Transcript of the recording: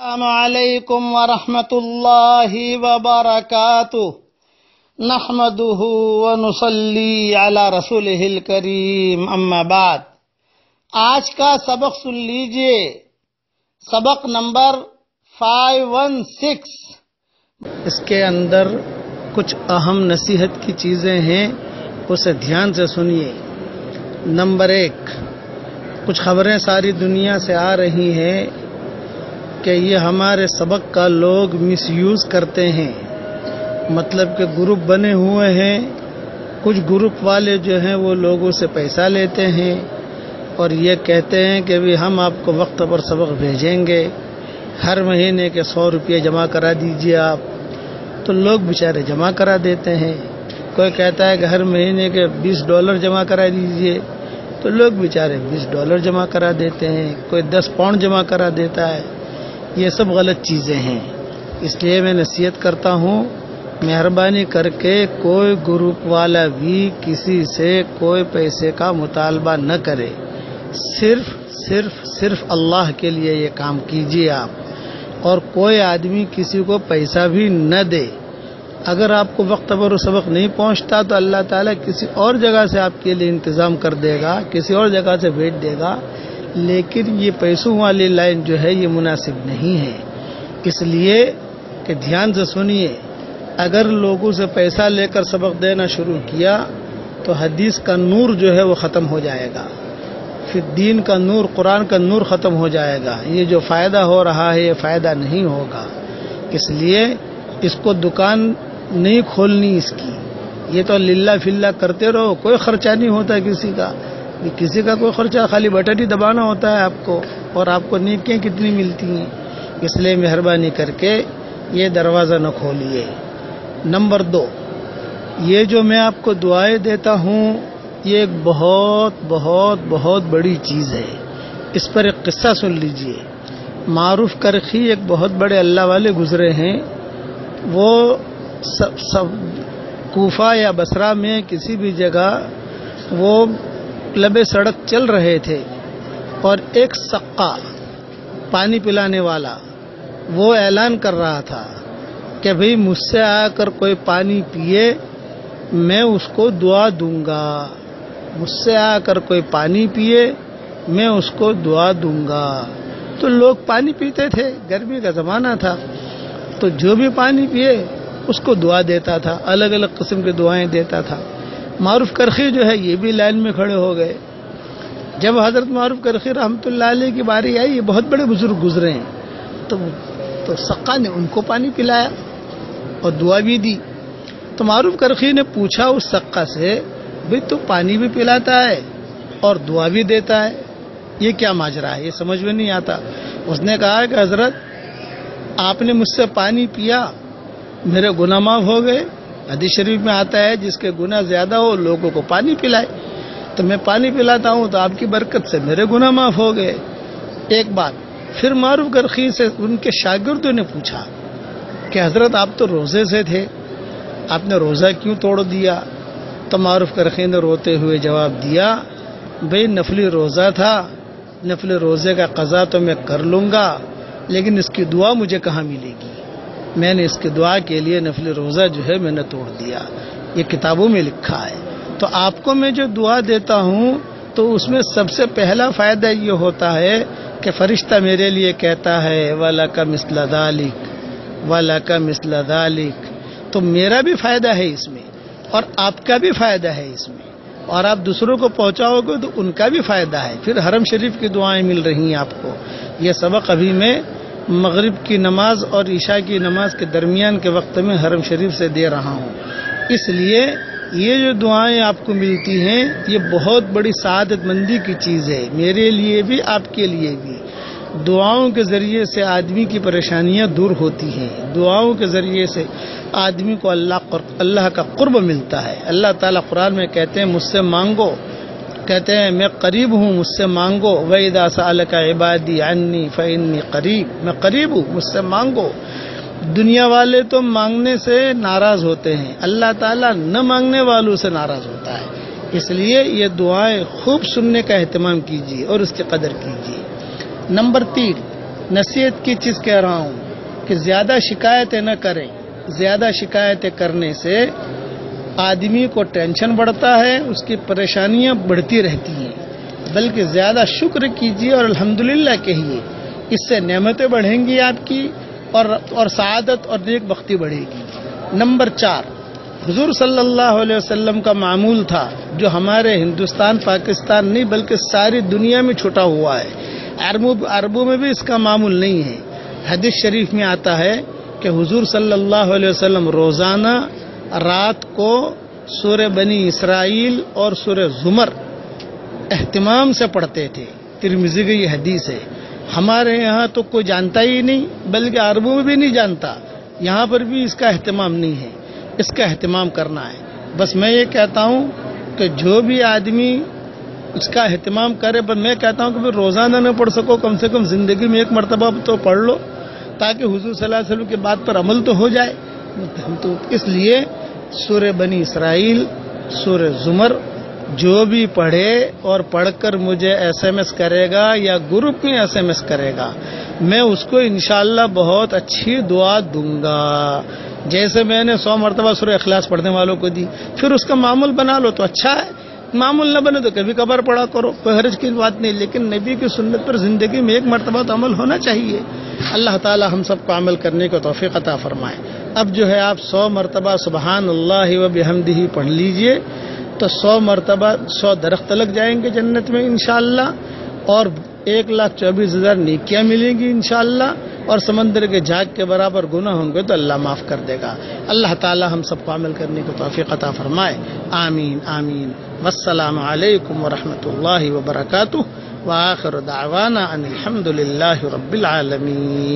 السلام علیکم ورحمۃ اللہ وبرکاتہ نحمده ونصلي على رسوله الكريم. اما بعد، آج کا سبق سن لیجیے. سبق نمبر 516 اس کے اندر کچھ اہم نصیحت کی چیزیں ہیں، اسے دھیان سے سنیے. نمبر ایک، کچھ خبریں ساری دنیا سے آ رہی ہیں کہ یہ ہمارے سبق کا لوگ مس یوز کرتے ہیں۔ مطلب کہ گروپ بنے ہوئے ہیں۔ کچھ گروپ والے جو ہیں وہ لوگوں سے پیسہ لیتے ہیں اور یہ کہتے ہیں کہ بھی ہم آپ کو وقت پر سبق بھیجیں گے۔ ہر مہینے کے سو روپئے جمع کرا دیجیے آپ۔ تو لوگ بیچارے جمع کرا دیتے ہیں۔ کوئی کہتا ہے کہ ہر مہینے کے بیس ڈالر جمع کرا دیجیے۔ تو لوگ بیچارے بیس ڈالر جمع کرا دیتے ہیں۔ کوئی دس پاؤنڈ جمع کرا دیتا ہے۔ یہ سب غلط چیزیں ہیں۔ اس لیے میں نصیحت کرتا ہوں، مہربانی کر کے کوئی گروپ والا بھی کسی سے کوئی پیسے کا مطالبہ نہ کرے۔ صرف صرف صرف اللہ کے لیے یہ کام کیجیے آپ۔ اور کوئی آدمی کسی کو پیسہ بھی نہ دے۔ اگر آپ کو وقت پر سبق نہیں پہنچتا تو اللہ تعالیٰ کسی اور جگہ سے آپ کے لیے انتظام کر دے گا، کسی اور جگہ سے بھیج دے گا۔ لیکن یہ پیسوں والی لائن جو ہے یہ مناسب نہیں ہے۔ اس لیے کہ دھیان سے سنیے، اگر لوگوں سے پیسہ لے کر سبق دینا شروع کیا، تو حدیث کا نور جو ہے وہ ختم ہو جائے گا۔ پھر دین کا نور، قرآن کا نور ختم ہو جائے گا۔ یہ جو فائدہ ہو رہا ہے، یہ فائدہ نہیں ہوگا۔ اس لیے اس کو دکان نہیں کھولنی اس کی۔ یہ تو للہ فلّہ کرتے رہو، کوئی خرچہ نہیں ہوتا کسی کا۔ کسی کا کوئی خرچہ خالی بٹن ہی دبانا ہوتا ہے آپ کو اور آپ کو نیکیاں کتنی ملتی ہیں؟ اس لیے مہربانی کر کے یہ دروازہ نہ کھولیے۔ نمبر دو، یہ جو میں آپ کو دعائیں دیتا ہوں، یہ ایک بہت بہت بہت بڑی چیز ہے۔ اس پر ایک قصہ سن لیجیے۔ معروف کرخی ایک بہت بڑے اللہ والے گزرے ہیں۔ وہ سب سب کوفہ یا بسرا میں کسی بھی جگہ وہ لبے سڑک چل رہے تھے اور ایک سقا پانی پلانے والا وہ اعلان کر رہا تھا کہ بھئی مجھ سے آ کر کوئی پانی پیے، میں اس کو دعا دوں گا۔ مجھ سے آ کر کوئی پانی پیے، میں اس کو دعا دوں گا۔ تو لوگ پانی پیتے تھے، گرمی کا زمانہ تھا۔ تو جو بھی پانی پیے، اس کو دعا دیتا تھا، الگ الگ قسم کی دعائیں دیتا تھا۔ معروف کرخی جو ہے یہ بھی لائن میں کھڑے ہو گئے۔ جب حضرت معروف کرخی رحمۃ اللہ علیہ کی باری آئی، یہ بہت بڑے بزرگ گزرے ہیں۔ تو تو سقا نے ان کو پانی پلایا اور دعا بھی دی۔ تو معروف کرخی نے پوچھا اس سقا سے بھائی تو پانی بھی پلاتا ہے اور دعا بھی دیتا ہے۔ یہ کیا ماجرا ہے؟ یہ سمجھ میں نہیں آتا۔ اس نے کہا کہ حضرت، آپ نے مجھ سے پانی پیا، میرے گناہ معاف ہو گئے۔ حدیث شریف میں آتا ہے، جس کے گناہ زیادہ ہو، لوگوں کو پانی پلائے۔ تو میں پانی پلاتا ہوں تو آپ کی برکت سے میرے گناہ معاف ہو گئے۔ ایک بات، پھر معروف گرخی سے ان کے شاگردوں نے پوچھا کہ حضرت آپ تو روزے سے تھے، آپ نے روزہ کیوں توڑ دیا؟ تو معروف کرخی نے روتے ہوئے جواب دیا، بھئی نفلی روزہ تھا، نفلی روزے کا قضا تو میں کر لوں گا، لیکن اس کی دعا مجھے کہاں ملے گی؟ میں نے اس کی دعا کے لیے نفل روزہ جو ہے میں نے توڑ دیا۔ یہ کتابوں میں لکھا ہے۔ تو آپ کو میں جو دعا دیتا ہوں، تو اس میں سب سے پہلا فائدہ یہ ہوتا ہے کہ فرشتہ میرے لیے کہتا ہے والا کا مسل دالک والا کا مسل دالک تو میرا بھی فائدہ ہے اس میں اور آپ کا بھی فائدہ ہے اس میں۔ اور آپ دوسروں کو پہنچاؤ گے تو ان کا بھی فائدہ ہے۔ پھر حرم شریف کی دعائیں مل رہی ہیں آپ کو۔ یہ سبق ابھی میں مغرب کی نماز اور عشاء کی نماز کے درمیان کے وقت میں حرم شریف سے دے رہا ہوں۔ اس لیے یہ جو دعائیں آپ کو ملتی ہیں، یہ بہت بڑی سعادت مندی کی چیز ہے، میرے لیے بھی، آپ کے لیے بھی۔ دعاؤں کے ذریعے سے آدمی کی پریشانیاں دور ہوتی ہیں۔ دعاؤں کے ذریعے سے آدمی کو اللہ اللہ کا قرب ملتا ہے۔ اللہ تعالیٰ قرآن میں کہتے ہیں، مجھ سے مانگو کہتے ہیں، میں قریب ہوں، مجھ سے مانگو وحید سال کا عبادی عنی فعنی قریب میں قریب ہوں، مجھ سے مانگو۔ دنیا والے تو مانگنے سے ناراض ہوتے ہیں، اللہ تعالیٰ نہ مانگنے والوں سے ناراض ہوتا ہے۔ اس لیے یہ دعائیں خوب سننے کا اہتمام کیجیے اور اس کی قدر کیجیے۔ نمبر تین، نصیحت کی چیز کہہ رہا ہوں کہ زیادہ شکایتیں نہ کریں۔ زیادہ شکایتیں کرنے سے آدمی کو ٹینشن بڑھتا ہے، اس کی پریشانیاں بڑھتی رہتی ہیں۔ بلکہ زیادہ شکر کیجیے اور الحمدللہ کہیے، اس سے نعمتیں بڑھیں گی آپ کی اور اور سعادت اور نیک بختی بڑھے گی۔ نمبر چار، حضور صلی اللہ علیہ وسلم کا معمول تھا، جو ہمارے ہندوستان، پاکستان نہیں، بلکہ ساری دنیا میں چھٹا ہوا ہے۔ عربوں عربوں میں بھی اس کا معمول نہیں ہے۔ حدیث شریف میں آتا ہے کہ حضور صلی اللہ علیہ وسلم روزانہ رات کو سورہ بنی اسرائیل اور سورہ زمر اہتمام سے پڑھتے تھے۔ ترمزی کی یہ حدیث ہے۔ ہمارے یہاں تو کوئی جانتا ہی نہیں، بلکہ عربوں میں بھی نہیں جانتا۔ یہاں پر بھی اس کا اہتمام نہیں ہے۔ اس کا اہتمام کرنا ہے۔ بس میں یہ کہتا ہوں کہ جو بھی آدمی اس کا اہتمام کرے، پر میں کہتا ہوں کہ روزانہ نہ پڑھ سکو، کم سے کم زندگی میں ایک مرتبہ تو پڑھ لو، تاکہ حضور صلی اللہ علیہ وسلم کی بات پر عمل تو ہو جائے۔ ہم تو اس لیے سورہ بنی اسرائیل، سورہ زمر، جو بھی پڑھے اور پڑھ کر مجھے ایس ایم ایس کرے گا یا گروپ میں ایس ایم ایس کرے گا، میں اس کو انشاءاللہ بہت اچھی دعا دوں گا۔ جیسے میں نے سو مرتبہ سورہ اخلاص پڑھنے والوں کو دی، پھر اس کا معمول بنا لو تو اچھا ہے۔ معمول نہ بنے تو کبھی کبھار پڑھا کرو، کوئی حرج کی بات نہیں، لیکن نبی کی سنت پر زندگی میں ایک مرتبہ تو عمل ہونا چاہیے۔ اللہ تعالی ہم سب کو عمل کرنے کو توفیق عطا فرمائے۔ اب جو ہے آپ سو مرتبہ سبحان اللہ و بحمدہ پڑھ لیجیے، تو سو مرتبہ سو درخت لگ جائیں گے جنت میں انشاءاللہ، اور ایک لاکھ چوبیس ہزار نیکیاں ملیں گی انشاءاللہ، اور سمندر کے جھاگ کے برابر گناہ ہوں گے تو اللہ معاف کر دے گا۔ اللہ تعالی ہم سب کو عمل کرنے کو توفیق عطا فرمائے۔ آمین آمین۔ والسلام علیکم ورحمۃ اللہ وبرکاتہ۔ وآخر دعوانا ان الحمد للہ رب العالمین۔